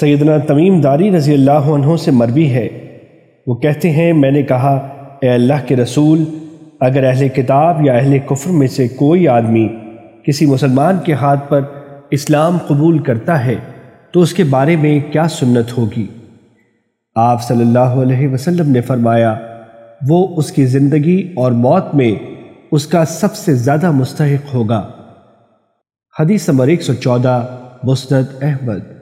سیدنا تمیم داری رضی اللہ عنہ سے مروی ہے۔ وہ کہتے ہیں، میں نے کہا، اے اللہ کے رسول، اگر اہل کتاب یا اہل کفر میں سے کوئی آدمی کسی مسلمان کے ہاتھ پر اسلام قبول کرتا ہے، تو اس کے بارے میں کیا سنت ہوگی؟ آپ صلی اللہ علیہ وسلم نے فرمایا، وہ اس کی زندگی اور موت میں اس کا سب سے زیادہ مستحق ہوگا۔ حدیث نمبر 114 مسند احمد۔